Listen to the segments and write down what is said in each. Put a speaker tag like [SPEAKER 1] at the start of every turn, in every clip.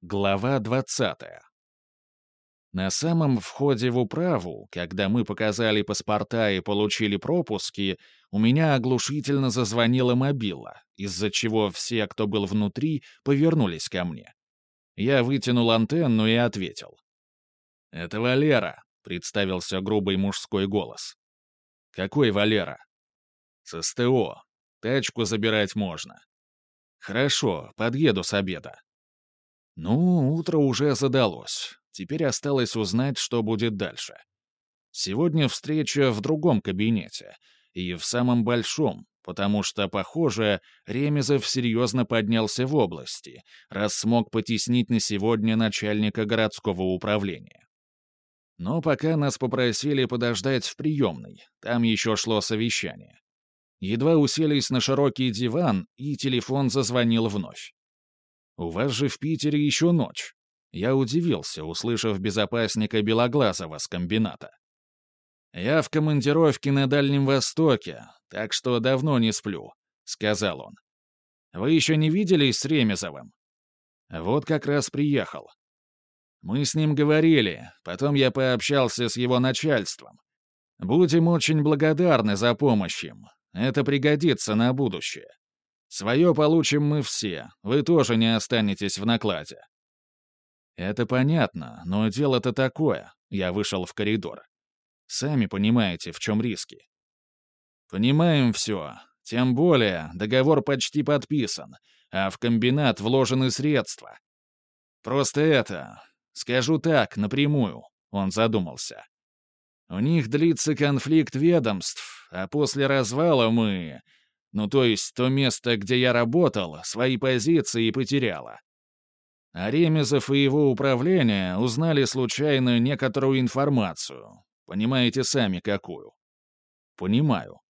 [SPEAKER 1] Глава 20. На самом входе в управу, когда мы показали паспорта и получили пропуски, у меня оглушительно зазвонила мобила, из-за чего все, кто был внутри, повернулись ко мне. Я вытянул антенну и ответил. «Это Валера», — представился грубый мужской голос. «Какой Валера?» «С СТО. Тачку забирать можно». «Хорошо, подъеду с обеда». Ну, утро уже задалось. Теперь осталось узнать, что будет дальше. Сегодня встреча в другом кабинете. И в самом большом, потому что, похоже, Ремезов серьезно поднялся в области, раз смог потеснить на сегодня начальника городского управления. Но пока нас попросили подождать в приемной, там еще шло совещание. Едва уселись на широкий диван, и телефон зазвонил вновь. У вас же в Питере еще ночь. Я удивился, услышав безопасника Белоглазова с комбината. «Я в командировке на Дальнем Востоке, так что давно не сплю», — сказал он. «Вы еще не виделись с Ремезовым?» «Вот как раз приехал. Мы с ним говорили, потом я пообщался с его начальством. Будем очень благодарны за помощь им. Это пригодится на будущее. Свое получим мы все, вы тоже не останетесь в накладе». «Это понятно, но дело-то такое», — я вышел в коридор. «Сами понимаете, в чем риски». «Понимаем все. Тем более, договор почти подписан, а в комбинат вложены средства. Просто это... Скажу так, напрямую», — он задумался. «У них длится конфликт ведомств, а после развала мы...» Ну, то есть то место, где я работал, свои позиции потеряло. А Ремезов и его управление узнали случайно некоторую информацию. Понимаете сами, какую. Понимаю.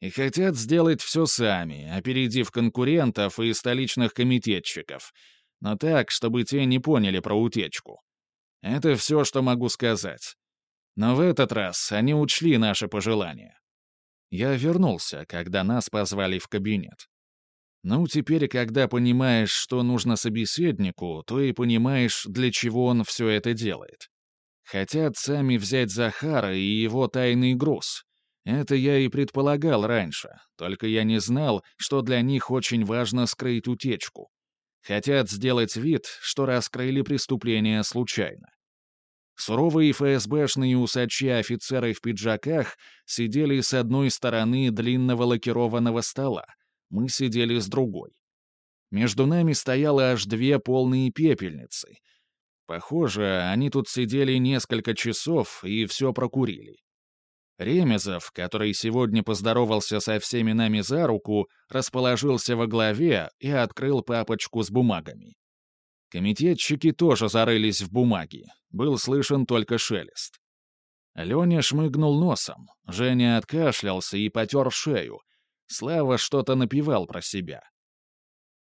[SPEAKER 1] И хотят сделать все сами, опередив конкурентов и столичных комитетчиков, но так, чтобы те не поняли про утечку. Это все, что могу сказать. Но в этот раз они учли наши пожелания. Я вернулся, когда нас позвали в кабинет. Ну, теперь, когда понимаешь, что нужно собеседнику, то и понимаешь, для чего он все это делает. Хотят сами взять Захара и его тайный груз. Это я и предполагал раньше, только я не знал, что для них очень важно скрыть утечку. Хотят сделать вид, что раскрыли преступление случайно. Суровые ФСБшные усачи-офицеры в пиджаках сидели с одной стороны длинного лакированного стола, мы сидели с другой. Между нами стояло аж две полные пепельницы. Похоже, они тут сидели несколько часов и все прокурили. Ремезов, который сегодня поздоровался со всеми нами за руку, расположился во главе и открыл папочку с бумагами. Комитетчики тоже зарылись в бумаги. Был слышен только шелест. Леня шмыгнул носом, Женя откашлялся и потер шею. Слава что-то напевал про себя.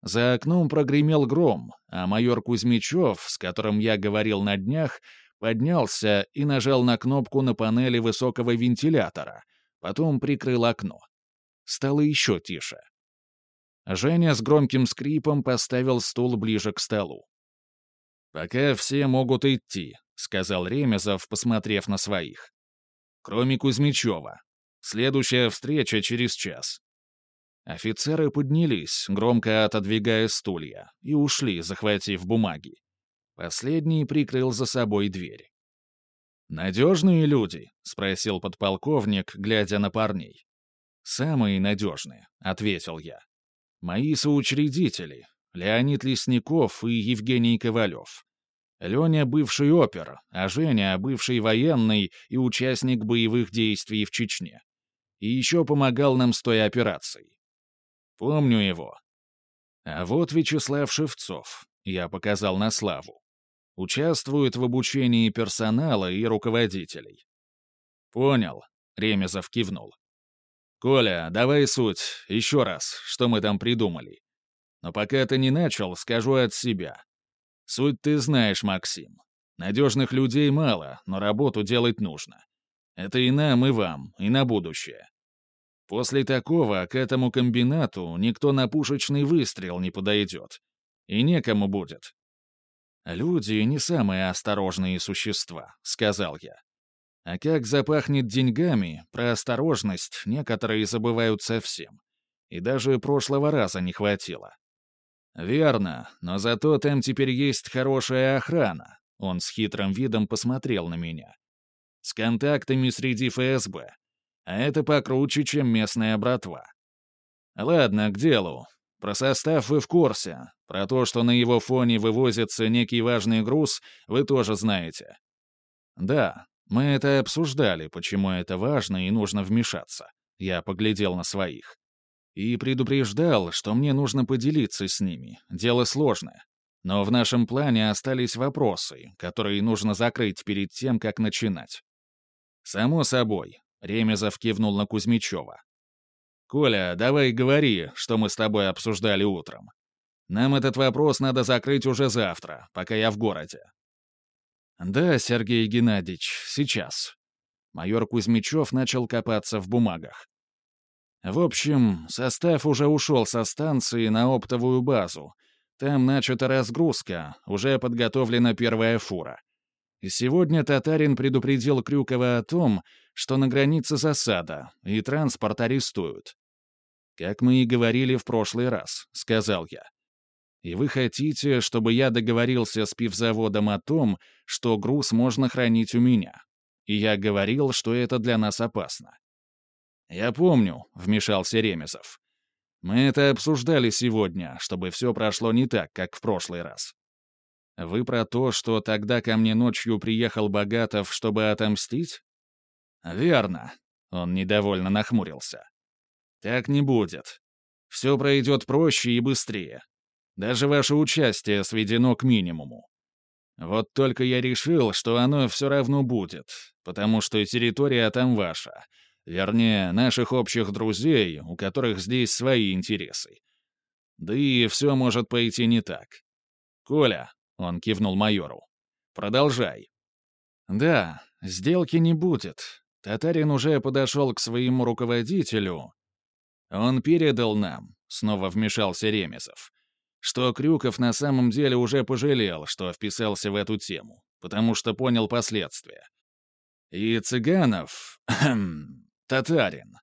[SPEAKER 1] За окном прогремел гром, а майор Кузьмичев, с которым я говорил на днях, поднялся и нажал на кнопку на панели высокого вентилятора, потом прикрыл окно. Стало еще тише. Женя с громким скрипом поставил стул ближе к столу. «Пока все могут идти», — сказал Ремезов, посмотрев на своих. «Кроме Кузьмичева. Следующая встреча через час». Офицеры поднялись, громко отодвигая стулья, и ушли, захватив бумаги. Последний прикрыл за собой дверь. «Надежные люди?» — спросил подполковник, глядя на парней. «Самые надежные», — ответил я. «Мои соучредители, Леонид Лесников и Евгений Ковалев. Леня — бывший опер, а Женя — бывший военный и участник боевых действий в Чечне. И еще помогал нам с той операцией. Помню его. А вот Вячеслав Шевцов, я показал на славу. Участвует в обучении персонала и руководителей. «Понял», — Ремезов кивнул. «Коля, давай суть, еще раз, что мы там придумали. Но пока ты не начал, скажу от себя. Суть ты знаешь, Максим. Надежных людей мало, но работу делать нужно. Это и нам, и вам, и на будущее. После такого к этому комбинату никто на пушечный выстрел не подойдет. И некому будет. «Люди — не самые осторожные существа», — сказал я. А как запахнет деньгами, про осторожность некоторые забывают совсем. И даже прошлого раза не хватило. «Верно, но зато там теперь есть хорошая охрана», — он с хитрым видом посмотрел на меня. «С контактами среди ФСБ. А это покруче, чем местная братва. Ладно, к делу. Про состав вы в курсе. Про то, что на его фоне вывозится некий важный груз, вы тоже знаете. Да, мы это обсуждали, почему это важно и нужно вмешаться. Я поглядел на своих. И предупреждал, что мне нужно поделиться с ними. Дело сложное. Но в нашем плане остались вопросы, которые нужно закрыть перед тем, как начинать. «Само собой», — Ремезов кивнул на Кузьмичева. «Коля, давай говори, что мы с тобой обсуждали утром. Нам этот вопрос надо закрыть уже завтра, пока я в городе». «Да, Сергей Геннадьевич, сейчас». Майор Кузьмичев начал копаться в бумагах. В общем, состав уже ушел со станции на оптовую базу. Там начата разгрузка, уже подготовлена первая фура. И сегодня татарин предупредил Крюкова о том, что на границе засада, и транспорт арестуют. «Как мы и говорили в прошлый раз», — сказал я. «И вы хотите, чтобы я договорился с пивзаводом о том, что груз можно хранить у меня. И я говорил, что это для нас опасно. «Я помню», — вмешался Ремезов. «Мы это обсуждали сегодня, чтобы все прошло не так, как в прошлый раз. Вы про то, что тогда ко мне ночью приехал Богатов, чтобы отомстить?» «Верно», — он недовольно нахмурился. «Так не будет. Все пройдет проще и быстрее. Даже ваше участие сведено к минимуму. Вот только я решил, что оно все равно будет, потому что территория там ваша, Вернее, наших общих друзей, у которых здесь свои интересы. Да и все может пойти не так. «Коля», — он кивнул майору, — «продолжай». «Да, сделки не будет. Татарин уже подошел к своему руководителю. Он передал нам», — снова вмешался Ремезов, что Крюков на самом деле уже пожалел, что вписался в эту тему, потому что понял последствия. И Цыганов... Татарин.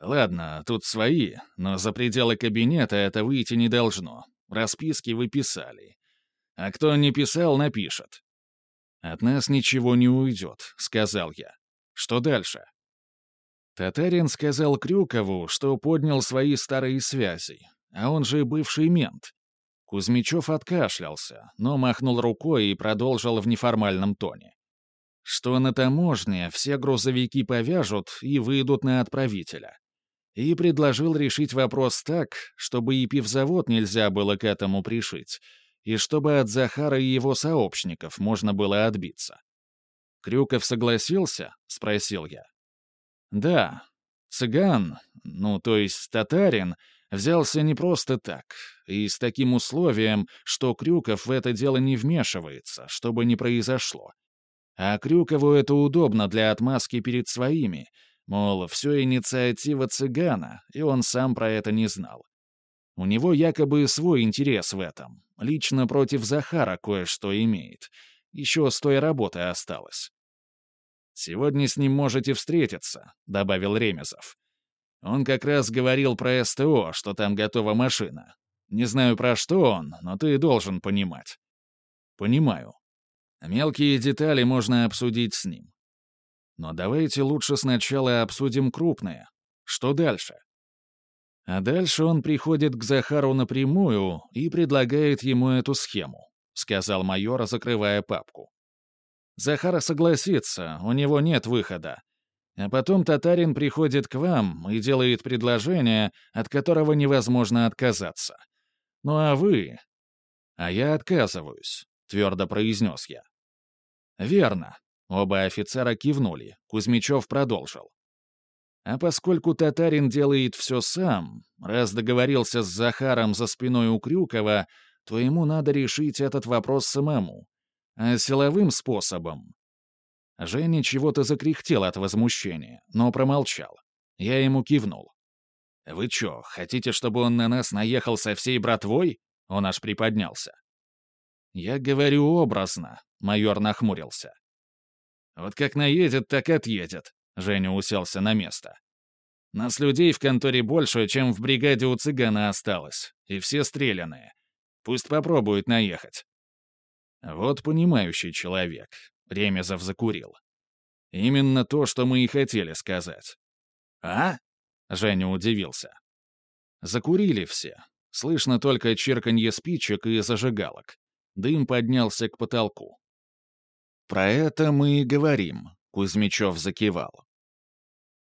[SPEAKER 1] Ладно, тут свои, но за пределы кабинета это выйти не должно. Расписки вы писали. А кто не писал, напишет. «От нас ничего не уйдет», — сказал я. «Что дальше?» Татарин сказал Крюкову, что поднял свои старые связи, а он же бывший мент. Кузьмичев откашлялся, но махнул рукой и продолжил в неформальном тоне что на таможне все грузовики повяжут и выйдут на отправителя. И предложил решить вопрос так, чтобы и пивзавод нельзя было к этому пришить, и чтобы от Захара и его сообщников можно было отбиться. «Крюков согласился?» — спросил я. «Да. Цыган, ну, то есть татарин, взялся не просто так, и с таким условием, что Крюков в это дело не вмешивается, чтобы не произошло. А Крюкову это удобно для отмазки перед своими, мол, все инициатива цыгана, и он сам про это не знал. У него якобы свой интерес в этом, лично против Захара кое-что имеет. Еще с той работы осталось. «Сегодня с ним можете встретиться», — добавил Ремезов. «Он как раз говорил про СТО, что там готова машина. Не знаю, про что он, но ты должен понимать». «Понимаю», Мелкие детали можно обсудить с ним. Но давайте лучше сначала обсудим крупные. Что дальше? А дальше он приходит к Захару напрямую и предлагает ему эту схему, сказал майор, закрывая папку. Захар согласится, у него нет выхода. А потом татарин приходит к вам и делает предложение, от которого невозможно отказаться. Ну а вы... А я отказываюсь. — твердо произнес я. «Верно». Оба офицера кивнули. Кузьмичев продолжил. А поскольку татарин делает все сам, раз договорился с Захаром за спиной у Крюкова, то ему надо решить этот вопрос самому. А силовым способом... Женя чего-то закряхтел от возмущения, но промолчал. Я ему кивнул. «Вы чё, хотите, чтобы он на нас наехал со всей братвой?» Он аж приподнялся. Я говорю образно, майор нахмурился. Вот как наедет, так отъедет. Женя уселся на место. Нас людей в конторе больше, чем в бригаде у цыгана осталось, и все стреляные. Пусть попробует наехать. Вот понимающий человек. Ремезов закурил. Именно то, что мы и хотели сказать. «А?» — Женя удивился. Закурили все. Слышно только чирканье спичек и зажигалок. Дым поднялся к потолку. «Про это мы и говорим», — Кузьмичев закивал.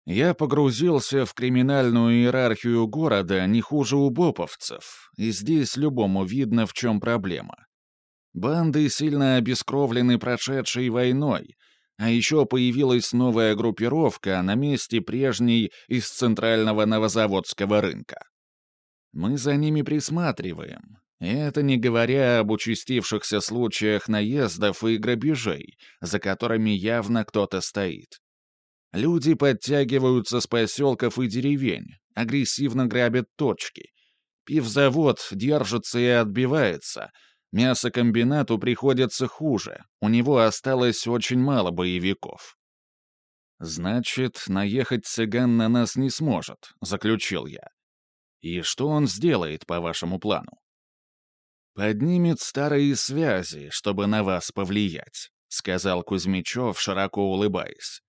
[SPEAKER 1] Я погрузился в криминальную иерархию города не хуже у боповцев, и здесь любому видно, в чем проблема. Банды сильно обескровлены прошедшей войной, а еще появилась новая группировка на месте прежней из центрального новозаводского рынка. Мы за ними присматриваем, и это не говоря об участившихся случаях наездов и грабежей, за которыми явно кто-то стоит. Люди подтягиваются с поселков и деревень, агрессивно грабят точки. Пивзавод держится и отбивается. Мясокомбинату приходится хуже, у него осталось очень мало боевиков. «Значит, наехать цыган на нас не сможет», — заключил я. «И что он сделает по вашему плану?» «Поднимет старые связи, чтобы на вас повлиять», — сказал Кузьмичев, широко улыбаясь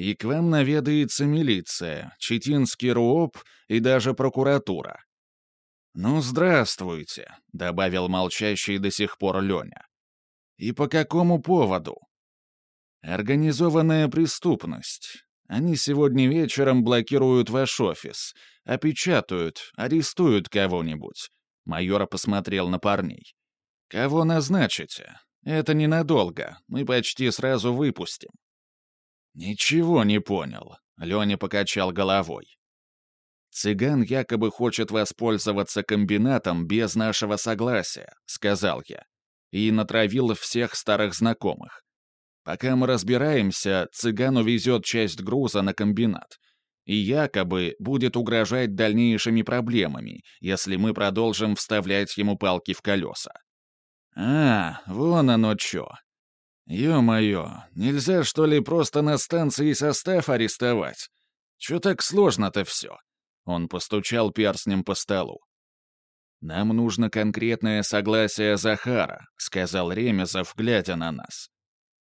[SPEAKER 1] и к вам наведается милиция, Читинский РУОП и даже прокуратура. «Ну, здравствуйте», — добавил молчащий до сих пор Леня. «И по какому поводу?» «Организованная преступность. Они сегодня вечером блокируют ваш офис, опечатают, арестуют кого-нибудь». Майор посмотрел на парней. «Кого назначите? Это ненадолго, мы почти сразу выпустим». «Ничего не понял», — Леня покачал головой. «Цыган якобы хочет воспользоваться комбинатом без нашего согласия», — сказал я, и натравил всех старых знакомых. Пока мы разбираемся, цыган увезет часть груза на комбинат и якобы будет угрожать дальнейшими проблемами, если мы продолжим вставлять ему палки в колеса. «А, вон оно чё», «Ё-моё, нельзя, что ли, просто на станции состав арестовать? Чё так сложно-то всё?» Он постучал перстнем по столу. «Нам нужно конкретное согласие Захара», — сказал Ремезов, глядя на нас.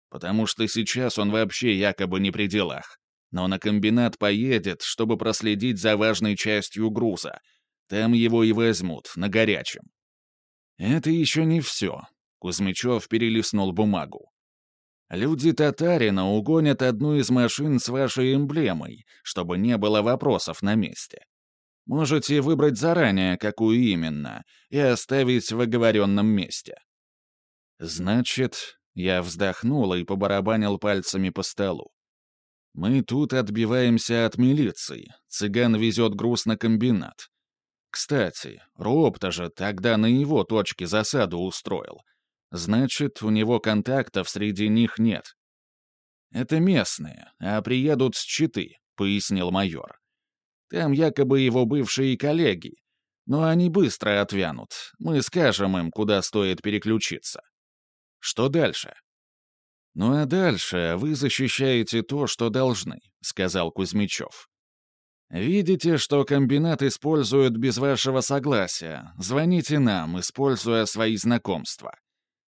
[SPEAKER 1] «Потому что сейчас он вообще якобы не при делах. Но на комбинат поедет, чтобы проследить за важной частью груза. Там его и возьмут, на горячем». «Это еще не все», — Кузьмичев перелистнул бумагу. Люди Татарина угонят одну из машин с вашей эмблемой, чтобы не было вопросов на месте. Можете выбрать заранее, какую именно, и оставить в оговоренном месте. Значит, я вздохнул и побарабанил пальцами по столу. Мы тут отбиваемся от милиции. Цыган везет груз на комбинат. Кстати, Ропта же тогда на его точке засаду устроил — Значит, у него контактов среди них нет. «Это местные, а приедут с Читы», — пояснил майор. «Там якобы его бывшие коллеги. Но они быстро отвянут. Мы скажем им, куда стоит переключиться. Что дальше?» «Ну а дальше вы защищаете то, что должны», — сказал Кузьмичев. «Видите, что комбинат используют без вашего согласия. Звоните нам, используя свои знакомства.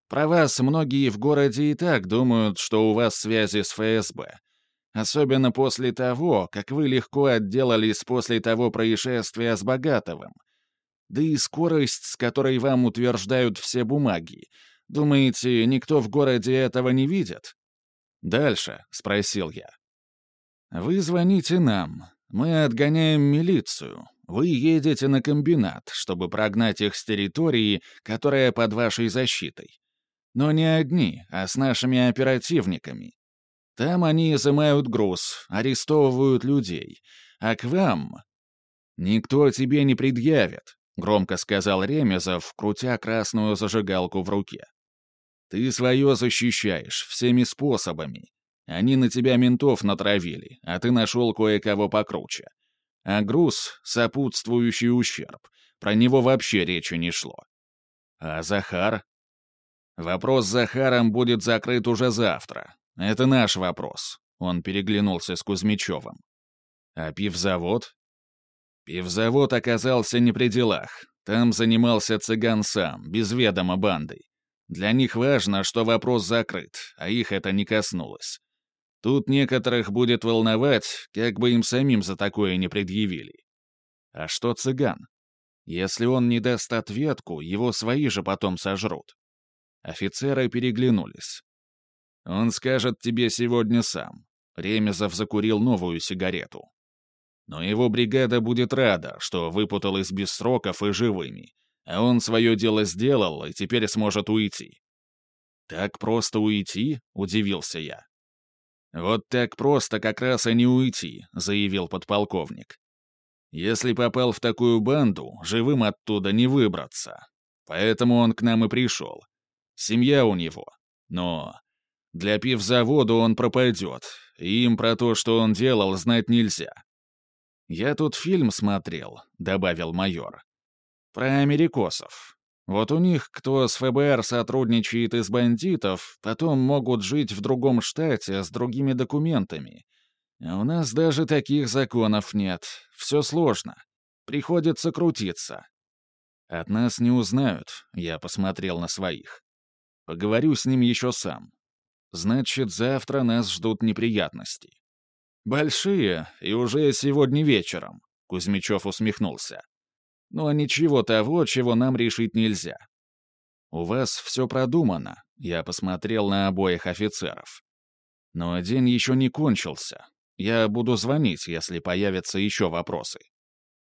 [SPEAKER 1] Про вас многие в городе и так думают, что у вас связи с ФСБ. Особенно после того, как вы легко отделались после того происшествия с Богатовым. Да и скорость, с которой вам утверждают все бумаги. Думаете, никто в городе этого не видит? «Дальше», — спросил я. «Вы звоните нам. Мы отгоняем милицию. Вы едете на комбинат, чтобы прогнать их с территории, которая под вашей защитой. Но не одни, а с нашими оперативниками. Там они изымают груз, арестовывают людей. А к вам... «Никто тебе не предъявит», — громко сказал Ремезов, крутя красную зажигалку в руке. «Ты свое защищаешь всеми способами. Они на тебя ментов натравили, а ты нашел кое-кого покруче. А груз — сопутствующий ущерб. Про него вообще речи не шло. А Захар? Вопрос с Захаром будет закрыт уже завтра. Это наш вопрос. Он переглянулся с Кузьмичевым. А пивзавод? Пивзавод оказался не при делах. Там занимался цыган сам, без ведома бандой. Для них важно, что вопрос закрыт, а их это не коснулось. Тут некоторых будет волновать, как бы им самим за такое не предъявили. А что цыган? Если он не даст ответку, его свои же потом сожрут. Офицеры переглянулись. «Он скажет тебе сегодня сам». Ремезов закурил новую сигарету. Но его бригада будет рада, что выпуталась без сроков и живыми, а он свое дело сделал и теперь сможет уйти. «Так просто уйти?» — удивился я. «Вот так просто как раз и не уйти», — заявил подполковник. «Если попал в такую банду, живым оттуда не выбраться. Поэтому он к нам и пришел. Семья у него. Но для пивзавода он пропадет, и им про то, что он делал, знать нельзя. «Я тут фильм смотрел», — добавил майор. «Про америкосов. Вот у них, кто с ФБР сотрудничает из бандитов, потом могут жить в другом штате с другими документами. А у нас даже таких законов нет. Все сложно. Приходится крутиться. От нас не узнают, я посмотрел на своих. Поговорю с ним еще сам. Значит, завтра нас ждут неприятности. Большие, и уже сегодня вечером, Кузьмичев усмехнулся. Но ничего того, чего нам решить нельзя. У вас все продумано, я посмотрел на обоих офицеров. Но день еще не кончился. Я буду звонить, если появятся еще вопросы.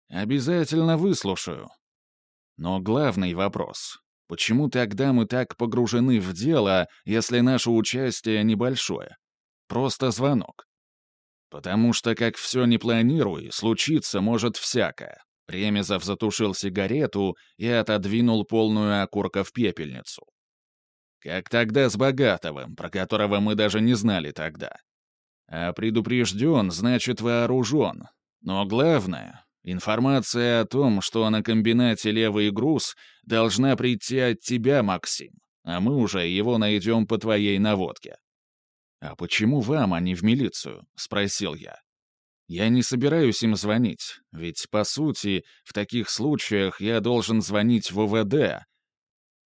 [SPEAKER 1] Обязательно выслушаю. Но главный вопрос Почему тогда мы так погружены в дело, если наше участие небольшое? Просто звонок. Потому что, как все не планируй, случиться может всякое. Ремезов затушил сигарету и отодвинул полную окурка в пепельницу. Как тогда с Богатовым, про которого мы даже не знали тогда. А предупрежден, значит вооружен. Но главное, Информация о том, что на комбинате левый груз, должна прийти от тебя, Максим, а мы уже его найдем по твоей наводке». «А почему вам, а не в милицию?» — спросил я. «Я не собираюсь им звонить, ведь, по сути, в таких случаях я должен звонить в ОВД».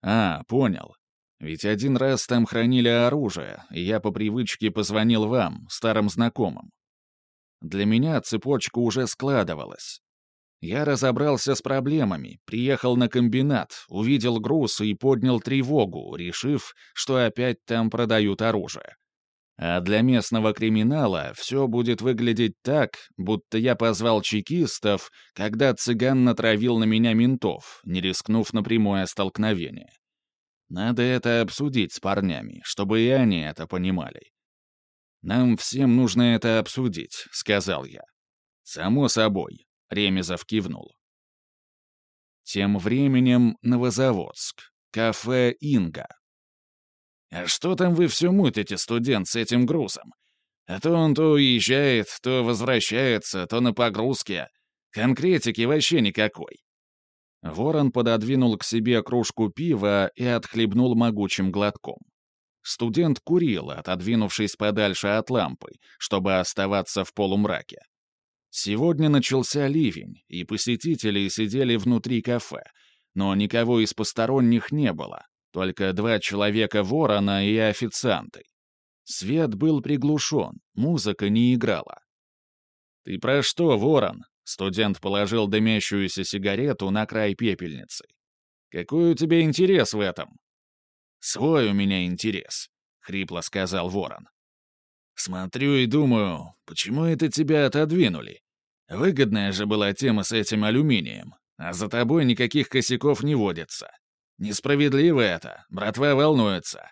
[SPEAKER 1] «А, понял. Ведь один раз там хранили оружие, и я по привычке позвонил вам, старым знакомым. Для меня цепочка уже складывалась. Я разобрался с проблемами, приехал на комбинат, увидел груз и поднял тревогу, решив, что опять там продают оружие. А для местного криминала все будет выглядеть так, будто я позвал чекистов, когда цыган натравил на меня ментов, не рискнув на прямое столкновение. Надо это обсудить с парнями, чтобы и они это понимали. «Нам всем нужно это обсудить», — сказал я. «Само собой. Ремезов кивнул. Тем временем Новозаводск. Кафе «Инга». «А что там вы все мутите, студент, с этим грузом? А то он то уезжает, то возвращается, то на погрузке. Конкретики вообще никакой». Ворон пододвинул к себе кружку пива и отхлебнул могучим глотком. Студент курил, отодвинувшись подальше от лампы, чтобы оставаться в полумраке. Сегодня начался ливень, и посетители сидели внутри кафе, но никого из посторонних не было, только два человека-ворона и официанты. Свет был приглушен, музыка не играла. «Ты про что, ворон?» — студент положил дымящуюся сигарету на край пепельницы. «Какой у тебя интерес в этом?» «Свой у меня интерес», — хрипло сказал ворон. «Смотрю и думаю, почему это тебя отодвинули? Выгодная же была тема с этим алюминием, а за тобой никаких косяков не водится. Несправедливо это, братва волнуется.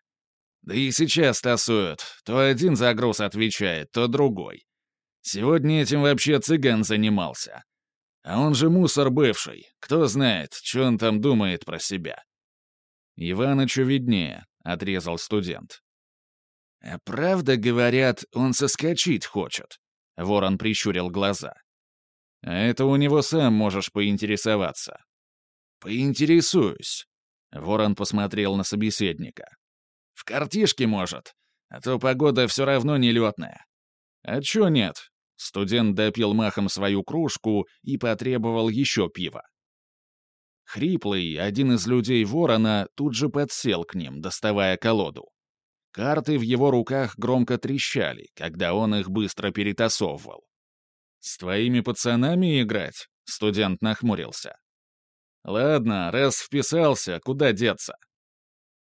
[SPEAKER 1] Да и сейчас тасуют, то один за груз отвечает, то другой. Сегодня этим вообще цыган занимался. А он же мусор бывший, кто знает, что он там думает про себя. «Иванычу виднее», — отрезал студент. «А правда, говорят, он соскочить хочет?» Ворон прищурил глаза. А это у него сам можешь поинтересоваться. Поинтересуюсь. Ворон посмотрел на собеседника. В картишке, может. А то погода все равно нелетная. А чё нет? Студент допил махом свою кружку и потребовал еще пива. Хриплый, один из людей ворона, тут же подсел к ним, доставая колоду. Карты в его руках громко трещали, когда он их быстро перетасовывал. «С твоими пацанами играть?» — студент нахмурился. «Ладно, раз вписался, куда деться?»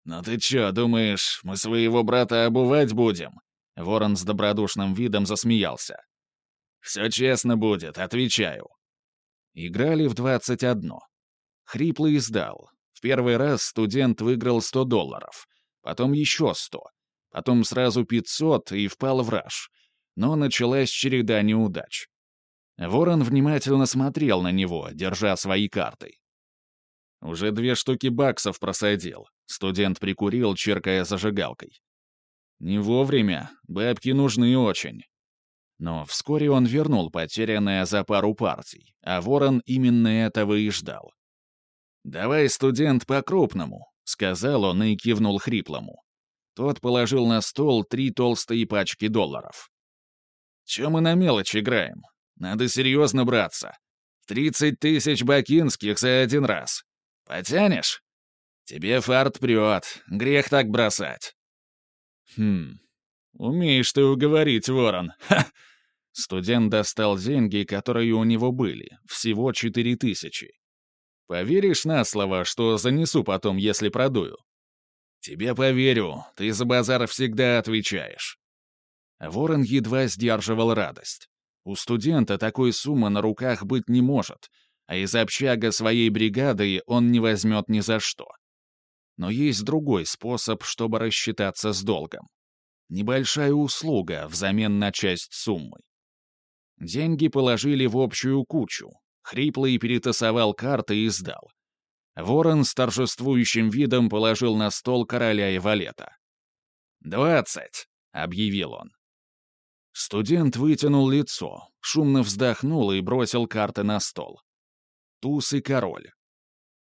[SPEAKER 1] «Ну ты чё, думаешь, мы своего брата обувать будем?» Ворон с добродушным видом засмеялся. «Все честно будет, отвечаю». Играли в двадцать одно. Хриплый сдал. В первый раз студент выиграл сто долларов, потом еще сто, потом сразу пятьсот и впал в раж. Но началась череда неудач. Ворон внимательно смотрел на него, держа свои карты. Уже две штуки баксов просадил. Студент прикурил, черкая зажигалкой. Не вовремя, бабки нужны очень. Но вскоре он вернул потерянное за пару партий, а Ворон именно этого и ждал. «Давай, студент, по-крупному», — сказал он и кивнул хриплому. Тот положил на стол три толстые пачки долларов. «Чё мы на мелочь играем? Надо серьезно браться. Тридцать тысяч бакинских за один раз. Потянешь? Тебе фарт прет, грех так бросать. Хм, умеешь ты уговорить, ворон. Ха! Студент достал деньги, которые у него были, всего четыре тысячи. Поверишь на слово, что занесу потом, если продую? Тебе поверю, ты за базар всегда отвечаешь. Ворон едва сдерживал радость. У студента такой суммы на руках быть не может, а из общага своей бригады он не возьмет ни за что. Но есть другой способ, чтобы рассчитаться с долгом. Небольшая услуга взамен на часть суммы. Деньги положили в общую кучу. Хриплый перетасовал карты и сдал. Ворон с торжествующим видом положил на стол короля и валета. «Двадцать!» — объявил он. Студент вытянул лицо, шумно вздохнул и бросил карты на стол туз и король.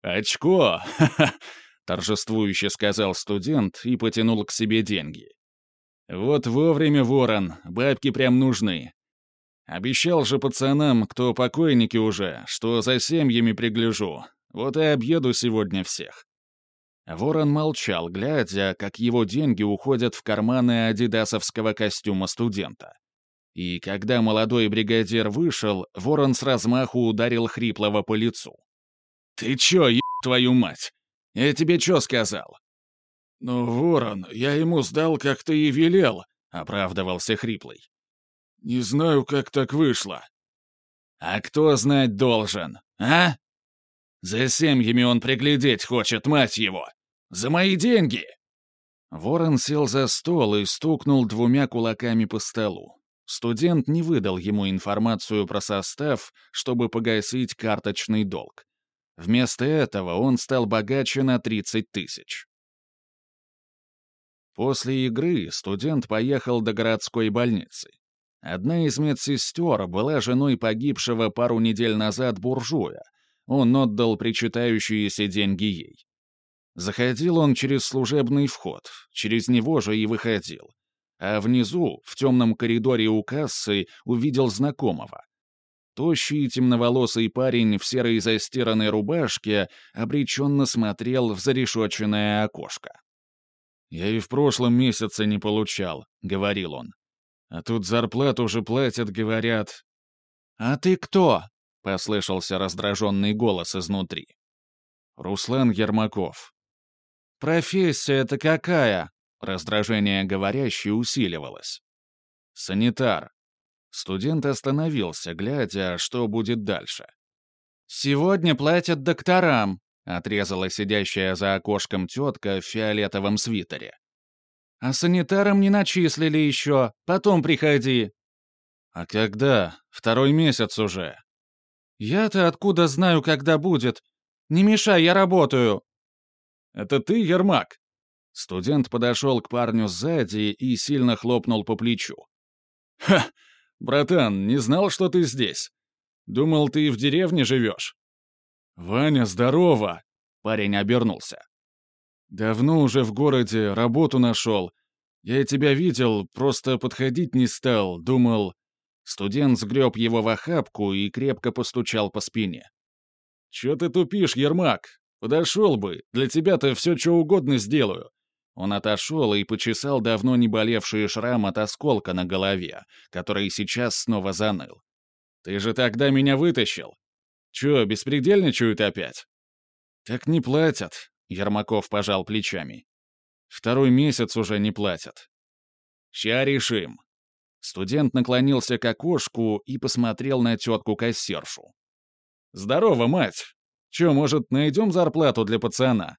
[SPEAKER 1] «Очко! Ха-ха!» — торжествующе сказал студент и потянул к себе деньги. «Вот вовремя, ворон, бабки прям нужны. Обещал же пацанам, кто покойники уже, что за семьями пригляжу. Вот и объеду сегодня всех». Ворон молчал, глядя, как его деньги уходят в карманы адидасовского костюма студента. И когда молодой бригадир вышел, ворон с размаху ударил хриплого по лицу. «Ты чё, еб твою мать? Я тебе чё сказал?» «Ну, ворон, я ему сдал, как ты и велел», — оправдывался хриплый. «Не знаю, как так вышло». «А кто знать должен, а? За семьями он приглядеть хочет, мать его! За мои деньги!» Ворон сел за стол и стукнул двумя кулаками по столу. Студент не выдал ему информацию про состав, чтобы погасить карточный долг. Вместо этого он стал богаче на 30 тысяч. После игры студент поехал до городской больницы. Одна из медсестер была женой погибшего пару недель назад буржуя. Он отдал причитающиеся деньги ей. Заходил он через служебный вход, через него же и выходил а внизу, в темном коридоре у кассы, увидел знакомого. Тощий темноволосый парень в серой застиранной рубашке обреченно смотрел в зарешоченное окошко. «Я и в прошлом месяце не получал», — говорил он. «А тут зарплату уже платят, говорят». «А ты кто?» — послышался раздраженный голос изнутри. «Руслан Ермаков». «Профессия-то какая?» Раздражение говорящей усиливалось. «Санитар». Студент остановился, глядя, что будет дальше. «Сегодня платят докторам», — отрезала сидящая за окошком тетка в фиолетовом свитере. «А санитарам не начислили еще, потом приходи». «А когда? Второй месяц уже». «Я-то откуда знаю, когда будет? Не мешай, я работаю». «Это ты, Ермак?» Студент подошел к парню сзади и сильно хлопнул по плечу. «Ха! Братан, не знал, что ты здесь. Думал, ты в деревне живешь». «Ваня, здорово!» — парень обернулся. «Давно уже в городе, работу нашел. Я тебя видел, просто подходить не стал, думал...» Студент сгреб его в охапку и крепко постучал по спине. «Чё ты тупишь, Ермак? Подошел бы, для тебя-то все что угодно сделаю». Он отошел и почесал давно не болевший шрам от осколка на голове, который сейчас снова заныл. «Ты же тогда меня вытащил. Чё, беспредельничают опять?» «Так не платят», — Ермаков пожал плечами. «Второй месяц уже не платят». «Ща решим», Студент наклонился к окошку и посмотрел на тетку-кассиршу. «Здорово, мать! Че, может, найдем зарплату для пацана?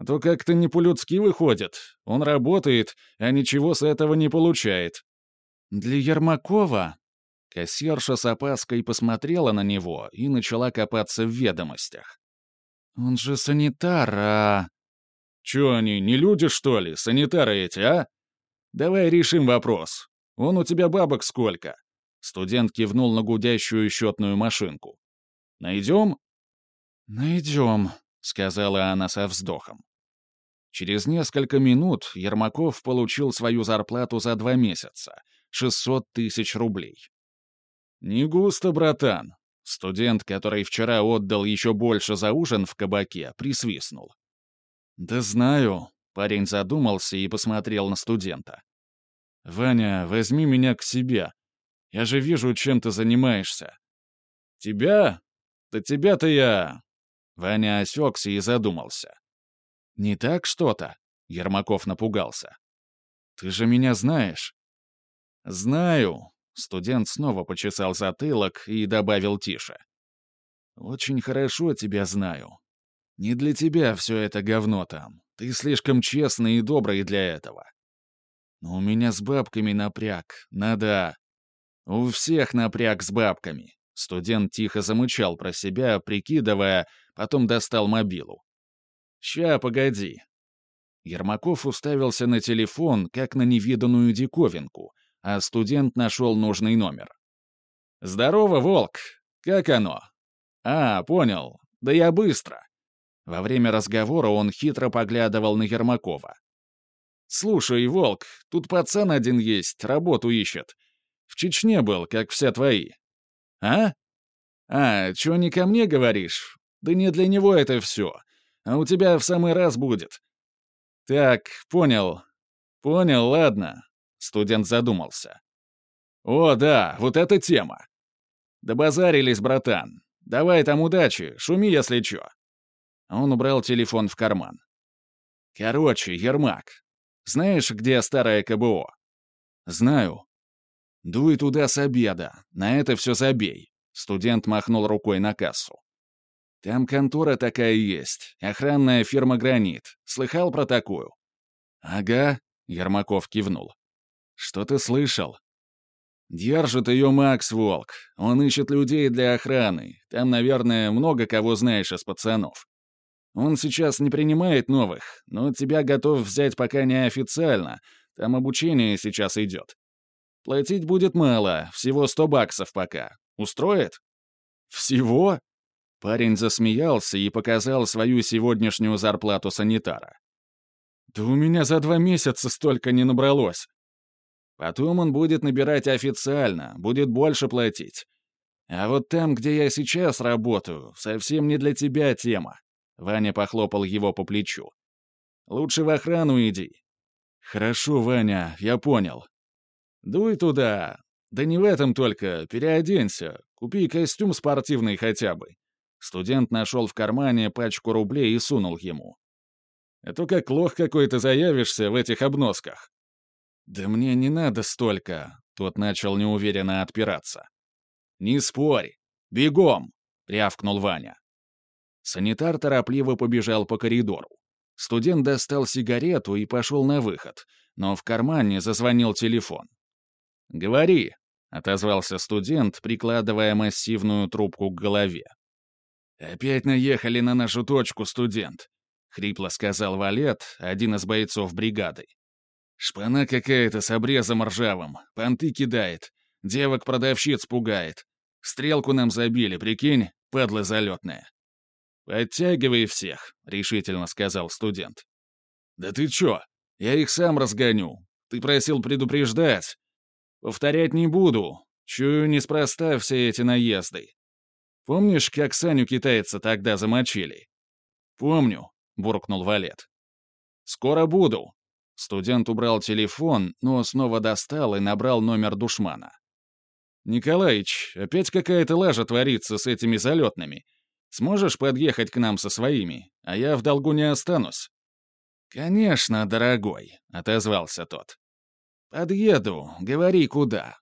[SPEAKER 1] А то как-то не по-людски выходит. Он работает, а ничего с этого не получает». «Для Ермакова?» Кассирша с опаской посмотрела на него и начала копаться в ведомостях. «Он же санитар, а...» «Чё они, не люди, что ли, санитары эти, а? Давай решим вопрос. «Вон у тебя бабок сколько!» Студент кивнул на гудящую счетную машинку. «Найдем?» «Найдем», — сказала она со вздохом. Через несколько минут Ермаков получил свою зарплату за два месяца — 600 тысяч рублей. «Не густо, братан», — студент, который вчера отдал еще больше за ужин в кабаке, присвистнул. «Да знаю», — парень задумался и посмотрел на студента. «Ваня, возьми меня к себе. Я же вижу, чем ты занимаешься». «Тебя? Да тебя-то я...» Ваня осекся и задумался. «Не так что-то?» — Ермаков напугался. «Ты же меня знаешь». «Знаю». Студент снова почесал затылок и добавил тише. «Очень хорошо тебя знаю. Не для тебя все это говно там. Ты слишком честный и добрый для этого. Но у меня с бабками напряг. Надо... У всех напряг с бабками. Студент тихо замычал про себя, прикидывая, потом достал мобилу. «Ща, погоди». Ермаков уставился на телефон, как на невиданную диковинку, а студент нашел нужный номер. «Здорово, Волк! Как оно?» «А, понял. Да я быстро». Во время разговора он хитро поглядывал на Ермакова. «Слушай, Волк, тут пацан один есть, работу ищет. В Чечне был, как все твои». «А? А, чё не ко мне говоришь? Да не для него это все. А у тебя в самый раз будет». «Так, понял. Понял, ладно». Студент задумался. «О, да, вот эта тема. Добазарились, братан. Давай там удачи, шуми, если чё». Он убрал телефон в карман. «Короче, Ермак, знаешь, где старое КБО?» «Знаю». «Дуй туда с обеда. На это все забей». Студент махнул рукой на кассу. «Там контора такая есть. Охранная фирма «Гранит». Слыхал про такую?» «Ага», — Ермаков кивнул. «Что ты слышал?» «Держит ее Макс Волк. Он ищет людей для охраны. Там, наверное, много кого знаешь из пацанов. Он сейчас не принимает новых, но тебя готов взять пока неофициально. Там обучение сейчас идет. Платить будет мало, всего сто баксов пока. Устроит? Всего? Парень засмеялся и показал свою сегодняшнюю зарплату санитара. Да у меня за два месяца столько не набралось. Потом он будет набирать официально, будет больше платить. А вот там, где я сейчас работаю, совсем не для тебя тема. Ваня похлопал его по плечу. «Лучше в охрану иди». «Хорошо, Ваня, я понял». «Дуй туда. Да не в этом только. Переоденься. Купи костюм спортивный хотя бы». Студент нашел в кармане пачку рублей и сунул ему. «А то как лох какой-то заявишься в этих обносках». «Да мне не надо столько», — тот начал неуверенно отпираться. «Не спорь. Бегом!» — рявкнул Ваня. Санитар торопливо побежал по коридору. Студент достал сигарету и пошел на выход, но в кармане зазвонил телефон. «Говори», — отозвался студент, прикладывая массивную трубку к голове. «Опять наехали на нашу точку, студент», — хрипло сказал Валет, один из бойцов бригады. «Шпана какая-то с обрезом ржавым, понты кидает, девок-продавщиц пугает. Стрелку нам забили, прикинь, падла залетная. «Подтягивай всех», — решительно сказал студент. «Да ты чё? Я их сам разгоню. Ты просил предупреждать. Повторять не буду. Чую, неспроста все эти наезды. Помнишь, как Саню китайца тогда замочили?» «Помню», — буркнул Валет. «Скоро буду». Студент убрал телефон, но снова достал и набрал номер душмана. «Николаич, опять какая-то лажа творится с этими залетными. Сможешь подъехать к нам со своими, а я в долгу не останусь?» «Конечно, дорогой», — отозвался тот. «Подъеду, говори куда».